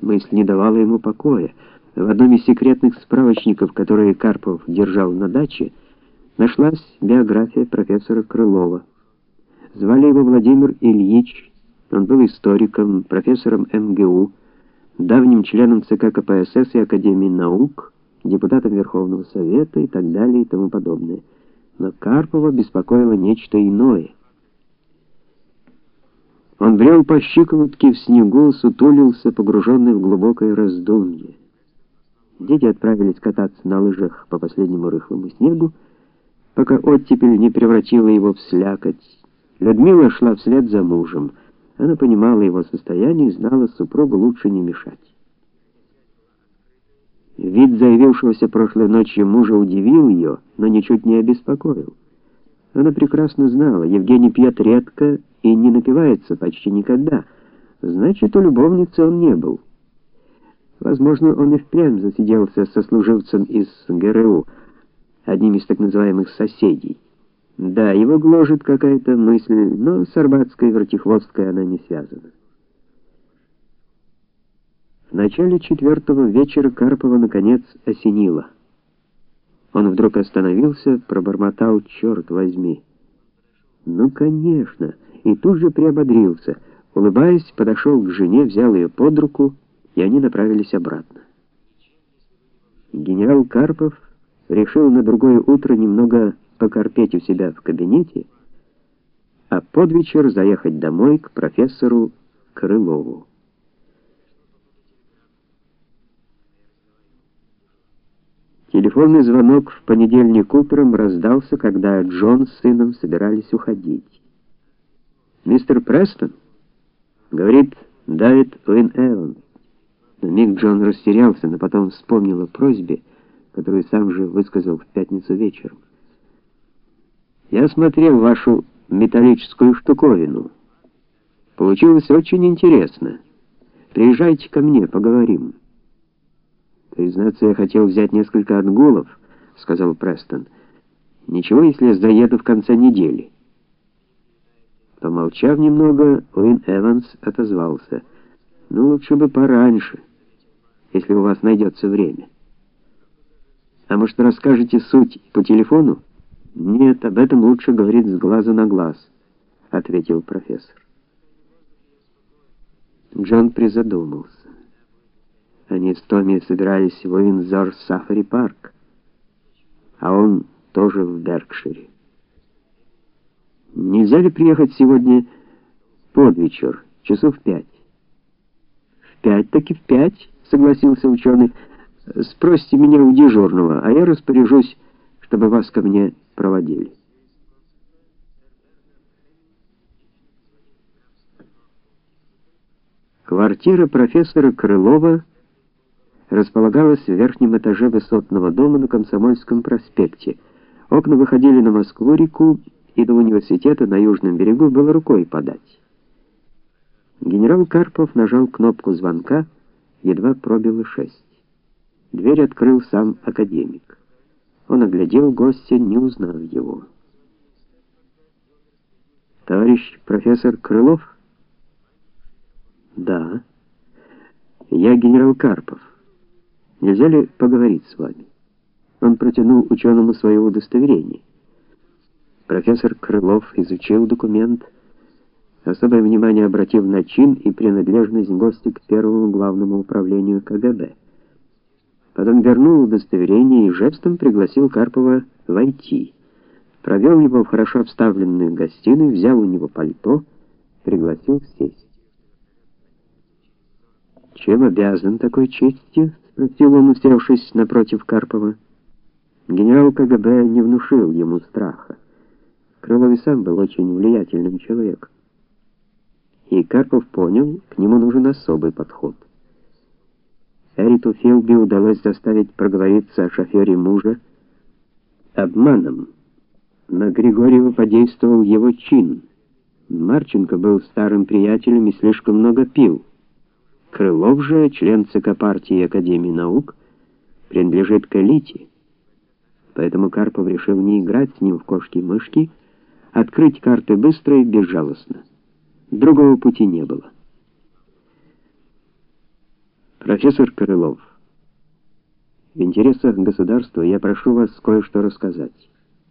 Мысль не давала ему покоя. В одном из секретных справочников, которые Карпов держал на даче, нашлась биография профессора Крылова. Звали его Владимир Ильич, он был историком, профессором МГУ, давним членом ЦК КПСС и Академии наук, депутатом Верховного Совета и так далее и тому подобное. Но Карпова беспокоило нечто иное. Он брел по щиколотке в снегу, сутулился, погруженный в глубокое раздумье. Дети отправились кататься на лыжах по последнему рыхлому снегу, пока оттепель не превратила его в слякоть. Людмила шла вслед за мужем. Она понимала его состояние и знала супругу лучше не мешать. Вид заявившегося прошлой ночью мужа удивил ее, но ничуть не обеспокоил. Она прекрасно знала, Евгений пьет редко и не напивается почти никогда. Значит, у любовницы он не был. Возможно, он и впрямь засиделся со служивцем из ГРУ, одним из так называемых соседей. Да, его гложет какая-то мысль, но с арбатской вертихвосткой она не связана. В начале четвертого вечера Карпова наконец осенило. Он вдруг остановился, пробормотал: "Черт возьми". Ну, конечно, и тут же приободрился. Улыбаясь, подошел к жене, взял ее под руку, и они направились обратно. Генерал Карпов решил на другое утро немного покорпеть у себя в кабинете, а под вечер заехать домой к профессору Крылову. Телефонный звонок в понедельник утром раздался, когда Джон с сыном собирались уходить. «Мистер Престон?» — говорит Давид Уин Эванс. На миг Джон растерялся, но потом вспомнил о просьбе, которую сам же высказал в пятницу вечером. Я смотрел вашу металлическую штуковину. Получилось очень интересно. Приезжайте ко мне, поговорим. Признаться, я хотел взять несколько отгулов, сказал Престон. Ничего, если я заеду в конце недели. Помолчав немного, Уин Эванс отозвался: "Ну лучше бы пораньше, если у вас найдется время. А может, расскажете суть по телефону?" Нет, об этом лучше говорить с глазу на глаз, ответил профессор. Джон призадумался. Они с Томми собирались в Уинзор Сафари парк, а он тоже в Беркшире. Нельзя ли приехать сегодня под вечер, часов в пять? В пять таки в пять, согласился ученый. Спросите меня у дежурного, а я распоряжусь, чтобы вас ко мне проводили. Квартира профессора Крылова располагалась в верхнем этаже высотного дома на Комсомольском проспекте. Окна выходили на Москву-реку, и до университета на южном берегу было рукой подать. Генерал Карпов нажал кнопку звонка, едва пробило шесть. Дверь открыл сам академик. Он оглядел гостя, не узнав его. Товарищ профессор Крылов? Да. Я генерал Карпов. Нельзя ли поговорить с вами? Он протянул ученому свое удостоверение. Профессор Крылов изучил документ, особое внимание обратив на чин и принадлежность гостя к первому главному управлению КГБ. Потом вернул удостоверение и жестом пригласил Карпова войти. Провел его в хорошо обставленную гостиную, взял у него пальто, пригласил сесть. «Чем обязан такой честью?» — спросил он, усевшись напротив Карпова. Генерал КГБ не внушил ему страха. Крылов и сам был очень влиятельным человеком. И Карпов понял, к нему нужен особый подход. Эриту Филби удалось заставить проговориться о шофере мужа обманом. На Григорьева подействовал его чин. Марченко был старым приятелем и слишком много пил. Крылов же, член ЦК партии Академии наук, принадлежит к элите. Поэтому Карпов решил не играть с ним в кошки-мышки, открыть карты быстро и безжалостно. Другого пути не было. Профессор Крылов, в интересах государства я прошу вас кое-что рассказать.